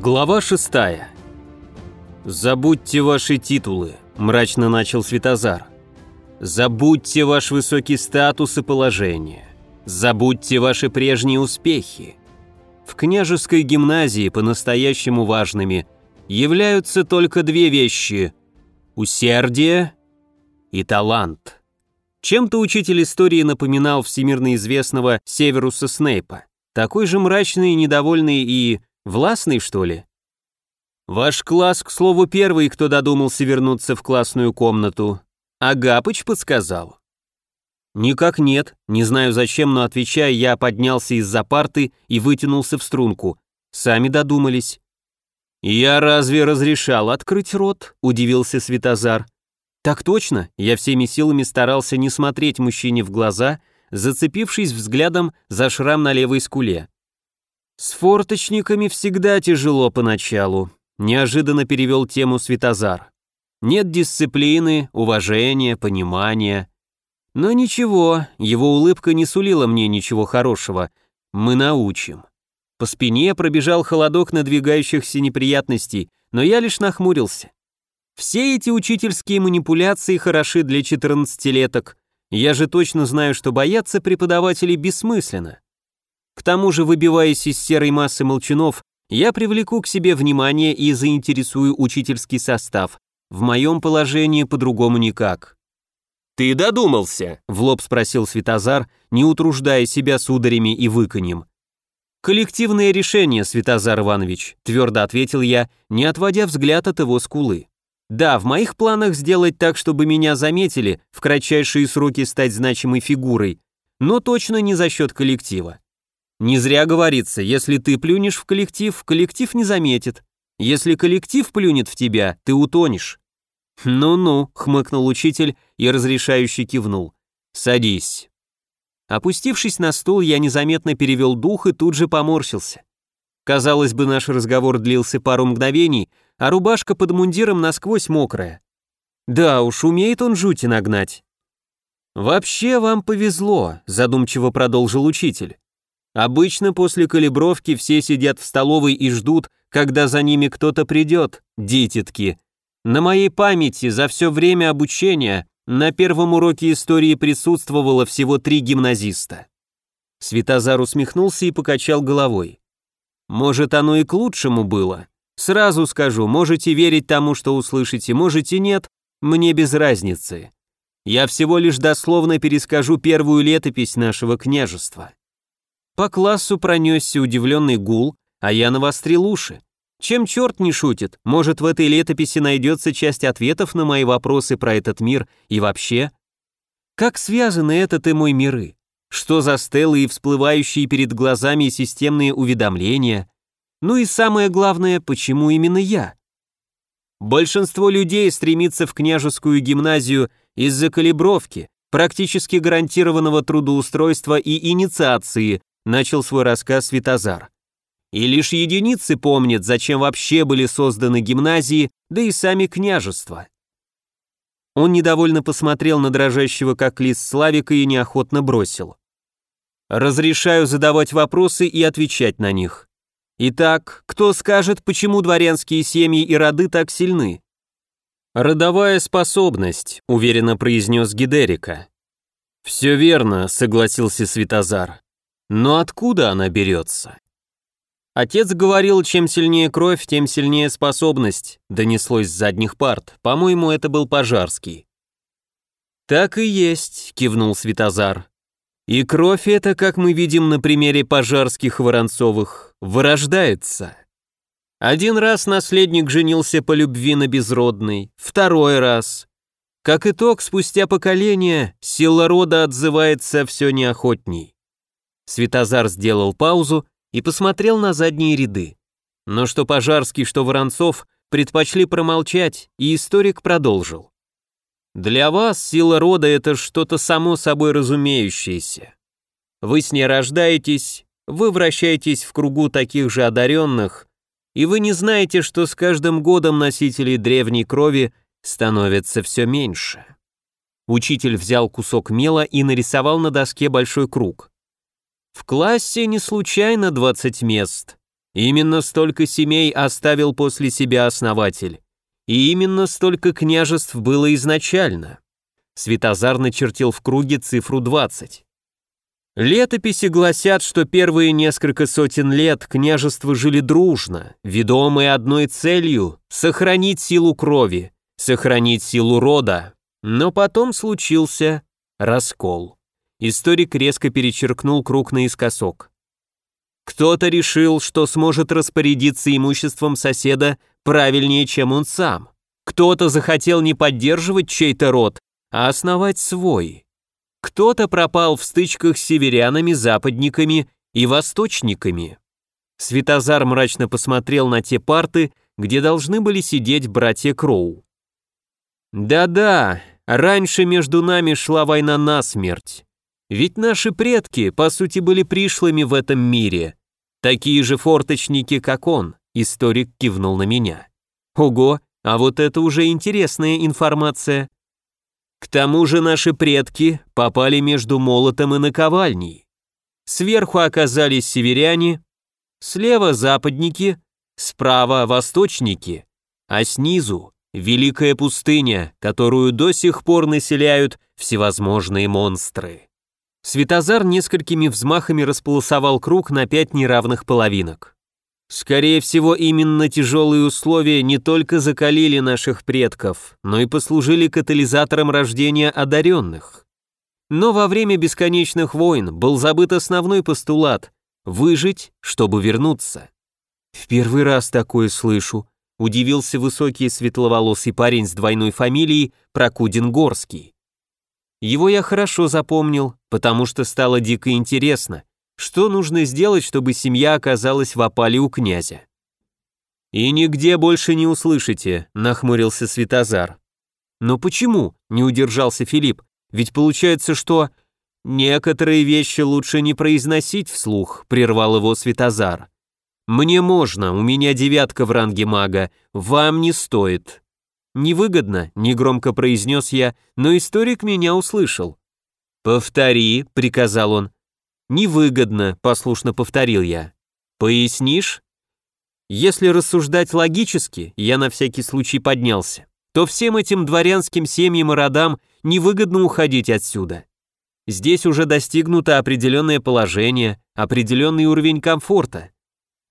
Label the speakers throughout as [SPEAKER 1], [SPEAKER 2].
[SPEAKER 1] Глава шестая. «Забудьте ваши титулы», – мрачно начал Светозар. «Забудьте ваш высокий статус и положение. Забудьте ваши прежние успехи. В княжеской гимназии по-настоящему важными являются только две вещи – усердие и талант». Чем-то учитель истории напоминал всемирно известного Северуса Снейпа. Такой же мрачный, недовольный и Властный, что ли? Ваш класс, к слову, первый, кто додумался вернуться в классную комнату. Агапыч подсказал. Никак нет, не знаю зачем, но отвечая, я поднялся из-за парты и вытянулся в струнку. Сами додумались. «Я разве разрешал открыть рот?» – удивился Светозар. «Так точно!» – я всеми силами старался не смотреть мужчине в глаза, зацепившись взглядом за шрам на левой скуле. «С форточниками всегда тяжело поначалу», — неожиданно перевел тему Светозар. «Нет дисциплины, уважения, понимания. Но ничего, его улыбка не сулила мне ничего хорошего. Мы научим». По спине пробежал холодок надвигающихся неприятностей, но я лишь нахмурился. Все эти учительские манипуляции хороши для 14-леток. Я же точно знаю, что бояться преподавателей бессмысленно. К тому же, выбиваясь из серой массы молчунов, я привлеку к себе внимание и заинтересую учительский состав. В моем положении по-другому никак. «Ты додумался?» — в лоб спросил Светозар, не утруждая себя сударями и выканьем. «Коллективное решение, Светозар Иванович», — твердо ответил я, не отводя взгляд от его скулы. «Да, в моих планах сделать так, чтобы меня заметили, в кратчайшие сроки стать значимой фигурой, но точно не за счет коллектива. Не зря говорится, если ты плюнешь в коллектив, коллектив не заметит. Если коллектив плюнет в тебя, ты утонешь. «Ну-ну», — хмыкнул учитель и разрешающе кивнул. «Садись». Опустившись на стул, я незаметно перевел дух и тут же поморщился. Казалось бы, наш разговор длился пару мгновений, а рубашка под мундиром насквозь мокрая. Да уж, умеет он жути нагнать. «Вообще вам повезло», — задумчиво продолжил учитель. Обычно после калибровки все сидят в столовой и ждут, когда за ними кто-то придет, дитятки. На моей памяти за все время обучения на первом уроке истории присутствовало всего три гимназиста. Светозар усмехнулся и покачал головой. Может, оно и к лучшему было. Сразу скажу, можете верить тому, что услышите, можете нет, мне без разницы. Я всего лишь дословно перескажу первую летопись нашего княжества. По классу пронесся удивленный гул, а я навострил уши. Чем черт не шутит, может в этой летописи найдется часть ответов на мои вопросы про этот мир и вообще? Как связаны этот и мой миры? Что за стелы и всплывающие перед глазами системные уведомления? Ну и самое главное, почему именно я? Большинство людей стремится в княжескую гимназию из-за калибровки, практически гарантированного трудоустройства и инициации, начал свой рассказ Светозар. И лишь единицы помнят, зачем вообще были созданы гимназии, да и сами княжества. Он недовольно посмотрел на дрожащего как лист Славика и неохотно бросил. «Разрешаю задавать вопросы и отвечать на них. Итак, кто скажет, почему дворянские семьи и роды так сильны?» «Родовая способность», — уверенно произнес Гидерика. «Все верно», — согласился Светозар. Но откуда она берется? Отец говорил, чем сильнее кровь, тем сильнее способность, донеслось с задних парт. По-моему, это был Пожарский. Так и есть, кивнул Светозар. И кровь эта, как мы видим на примере пожарских Воронцовых, вырождается. Один раз наследник женился по любви на безродной, второй раз. Как итог, спустя поколение, сила рода отзывается все неохотней. Светозар сделал паузу и посмотрел на задние ряды. Но что Пожарский, что Воронцов предпочли промолчать, и историк продолжил. «Для вас сила рода — это что-то само собой разумеющееся. Вы с ней рождаетесь, вы вращаетесь в кругу таких же одаренных, и вы не знаете, что с каждым годом носителей древней крови становится все меньше». Учитель взял кусок мела и нарисовал на доске большой круг. В классе не случайно 20 мест. Именно столько семей оставил после себя основатель. И именно столько княжеств было изначально. Светозар начертил в круге цифру 20. Летописи гласят, что первые несколько сотен лет княжества жили дружно, ведомые одной целью – сохранить силу крови, сохранить силу рода. Но потом случился раскол. Историк резко перечеркнул круг наискосок. Кто-то решил, что сможет распорядиться имуществом соседа правильнее, чем он сам. Кто-то захотел не поддерживать чей-то род, а основать свой. Кто-то пропал в стычках с северянами, западниками и восточниками. Светозар мрачно посмотрел на те парты, где должны были сидеть братья Кроу. «Да-да, раньше между нами шла война насмерть. Ведь наши предки, по сути, были пришлыми в этом мире. Такие же форточники, как он», — историк кивнул на меня. «Ого, а вот это уже интересная информация. К тому же наши предки попали между молотом и наковальней. Сверху оказались северяне, слева западники, справа восточники, а снизу великая пустыня, которую до сих пор населяют всевозможные монстры. Светозар несколькими взмахами располосовал круг на пять неравных половинок. Скорее всего, именно тяжелые условия не только закалили наших предков, но и послужили катализатором рождения одаренных. Но во время бесконечных войн был забыт основной постулат – выжить, чтобы вернуться. В первый раз такое слышу, удивился высокий светловолосый парень с двойной фамилией Прокудин-Горский. Его я хорошо запомнил, потому что стало дико интересно, что нужно сделать, чтобы семья оказалась в опале у князя? «И нигде больше не услышите», — нахмурился Светозар. «Но почему?» — не удержался Филипп. «Ведь получается, что...» «Некоторые вещи лучше не произносить вслух», — прервал его Светозар. «Мне можно, у меня девятка в ранге мага, вам не стоит». «Невыгодно», — негромко произнес я, но историк меня услышал. «Повтори», — приказал он. «Невыгодно», — послушно повторил я. «Пояснишь?» Если рассуждать логически, я на всякий случай поднялся, то всем этим дворянским семьям и родам невыгодно уходить отсюда. Здесь уже достигнуто определенное положение, определенный уровень комфорта.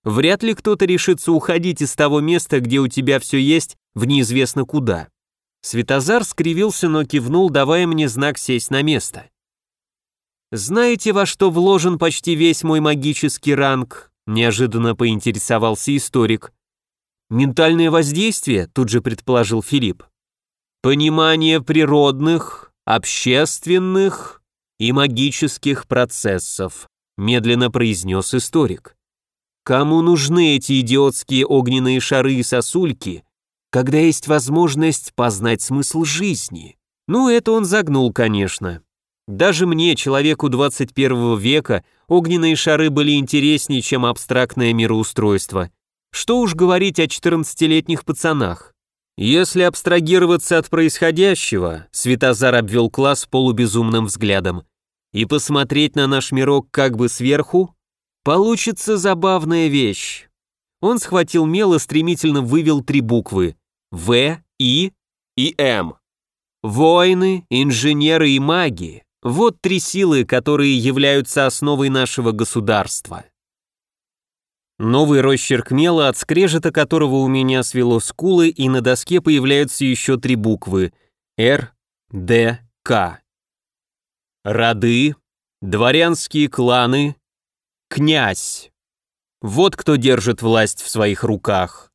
[SPEAKER 1] Вряд ли кто-то решится уходить из того места, где у тебя все есть, в неизвестно куда. Светозар скривился, но кивнул, давая мне знак сесть на место. «Знаете, во что вложен почти весь мой магический ранг?» неожиданно поинтересовался историк. «Ментальное воздействие», тут же предположил Филипп. «Понимание природных, общественных и магических процессов», медленно произнес историк. «Кому нужны эти идиотские огненные шары и сосульки, когда есть возможность познать смысл жизни?» Ну, это он загнул, конечно. Даже мне, человеку 21 века, огненные шары были интереснее, чем абстрактное мироустройство. Что уж говорить о 14-летних пацанах. Если абстрагироваться от происходящего, Светозар обвел класс полубезумным взглядом, и посмотреть на наш мирок как бы сверху, получится забавная вещь. Он схватил мел и стремительно вывел три буквы В, И и М. Воины, инженеры и маги. Вот три силы, которые являются основой нашего государства. Новый росчерк мела, от скрежета которого у меня свело скулы, и на доске появляются еще три буквы Р, Д, К. Роды, дворянские кланы, князь. Вот кто держит власть в своих руках.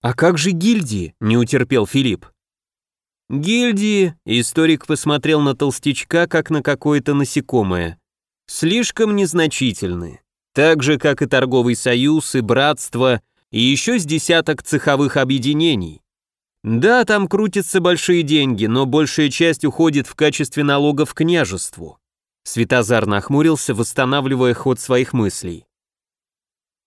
[SPEAKER 1] «А как же гильдии?» — не утерпел Филипп. Гильдии, историк посмотрел на толстячка, как на какое-то насекомое. Слишком незначительны. Так же, как и торговый союз, и братство, и еще с десяток цеховых объединений. Да, там крутятся большие деньги, но большая часть уходит в качестве налогов княжеству. Светозар нахмурился, восстанавливая ход своих мыслей.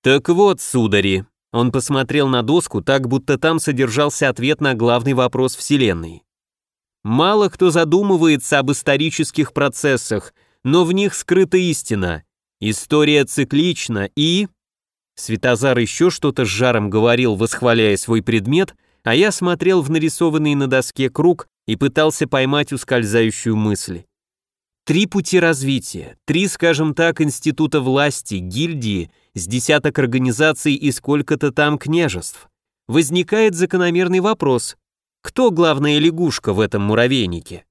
[SPEAKER 1] «Так вот, судари», он посмотрел на доску так, будто там содержался ответ на главный вопрос Вселенной. Мало кто задумывается об исторических процессах, но в них скрыта истина. История циклична и... Светозар еще что-то с жаром говорил, восхваляя свой предмет, а я смотрел в нарисованный на доске круг и пытался поймать ускользающую мысль. Три пути развития, три, скажем так, института власти, гильдии, с десяток организаций и сколько-то там княжеств. Возникает закономерный вопрос, кто главная лягушка в этом муравейнике?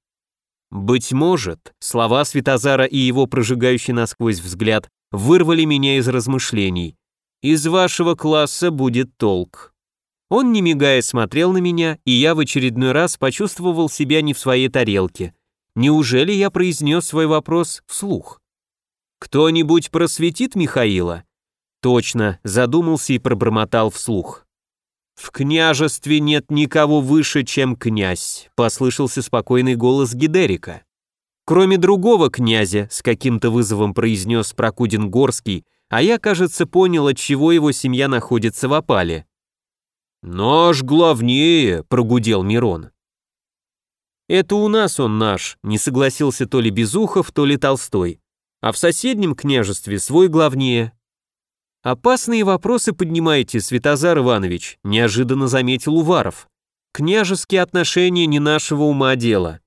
[SPEAKER 1] Быть может, слова Светозара и его прожигающий насквозь взгляд вырвали меня из размышлений. Из вашего класса будет толк. Он, не мигая, смотрел на меня, и я в очередной раз почувствовал себя не в своей тарелке. Неужели я произнес свой вопрос вслух? «Кто-нибудь просветит Михаила?» Точно, задумался и пробормотал вслух. «В княжестве нет никого выше, чем князь», — послышался спокойный голос Гидерика. «Кроме другого князя», — с каким-то вызовом произнес Прокудин Горский, а я, кажется, понял, от чего его семья находится в опале. «Наш главнее», — прогудел Мирон. «Это у нас он наш», — не согласился то ли Безухов, то ли Толстой. «А в соседнем княжестве свой главнее». «Опасные вопросы поднимаете, Святозар Иванович», — неожиданно заметил Уваров. «Княжеские отношения не нашего ума дело».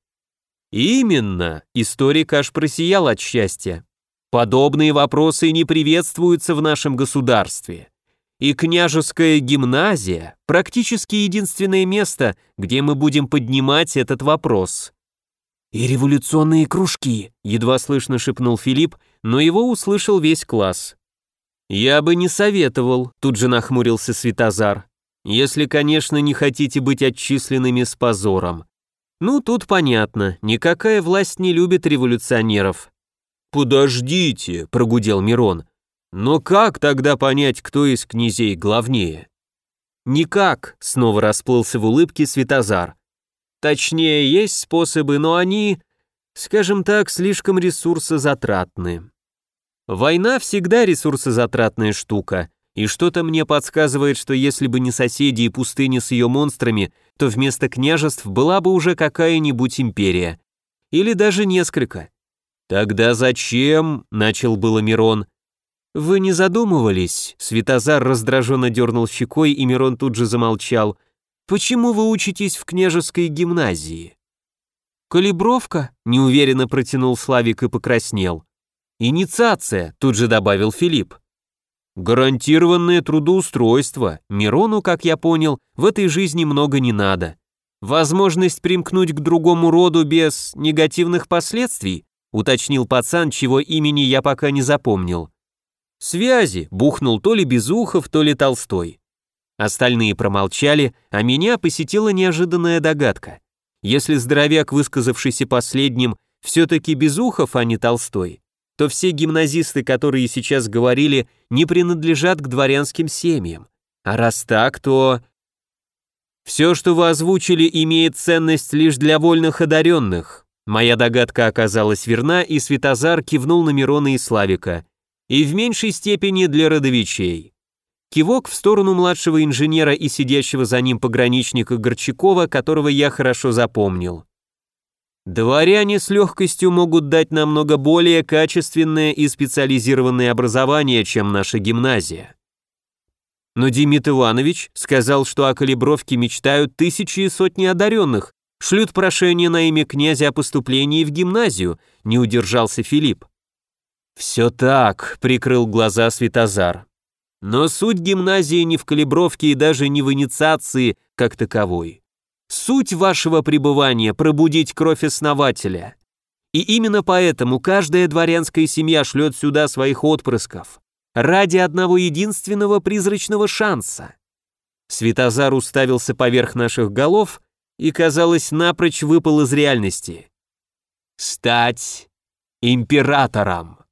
[SPEAKER 1] «Именно», — историк аж просиял от счастья. «Подобные вопросы не приветствуются в нашем государстве и княжеская гимназия – практически единственное место, где мы будем поднимать этот вопрос. «И революционные кружки», – едва слышно шепнул Филипп, но его услышал весь класс. «Я бы не советовал», – тут же нахмурился Светозар, «если, конечно, не хотите быть отчисленными с позором. Ну, тут понятно, никакая власть не любит революционеров». «Подождите», – прогудел Мирон, но как тогда понять, кто из князей главнее? Никак, снова расплылся в улыбке Светозар. Точнее, есть способы, но они, скажем так, слишком ресурсозатратны. Война всегда ресурсозатратная штука, и что-то мне подсказывает, что если бы не соседи и пустыни с ее монстрами, то вместо княжеств была бы уже какая-нибудь империя. Или даже несколько. «Тогда зачем?» — начал было Мирон. «Вы не задумывались?» Светозар раздраженно дернул щекой, и Мирон тут же замолчал. «Почему вы учитесь в княжеской гимназии?» «Калибровка?» — неуверенно протянул Славик и покраснел. «Инициация», — тут же добавил Филипп. «Гарантированное трудоустройство. Мирону, как я понял, в этой жизни много не надо. Возможность примкнуть к другому роду без негативных последствий?» — уточнил пацан, чего имени я пока не запомнил. «Связи!» — бухнул то ли Безухов, то ли Толстой. Остальные промолчали, а меня посетила неожиданная догадка. Если здоровяк, высказавшийся последним, все-таки Безухов, а не Толстой, то все гимназисты, которые сейчас говорили, не принадлежат к дворянским семьям. А раз так, то... Все, что вы озвучили, имеет ценность лишь для вольных одаренных. Моя догадка оказалась верна, и Светозар кивнул на Мирона и Славика и в меньшей степени для родовичей. Кивок в сторону младшего инженера и сидящего за ним пограничника Горчакова, которого я хорошо запомнил. Дворяне с легкостью могут дать намного более качественное и специализированное образование, чем наша гимназия. Но Демид Иванович сказал, что о калибровке мечтают тысячи и сотни одаренных, шлют прошение на имя князя о поступлении в гимназию, не удержался Филипп. «Все так», — прикрыл глаза Светозар. «Но суть гимназии не в калибровке и даже не в инициации как таковой. Суть вашего пребывания — пробудить кровь основателя. И именно поэтому каждая дворянская семья шлет сюда своих отпрысков. Ради одного единственного призрачного шанса». Светозар уставился поверх наших голов и, казалось, напрочь выпал из реальности. «Стать императором».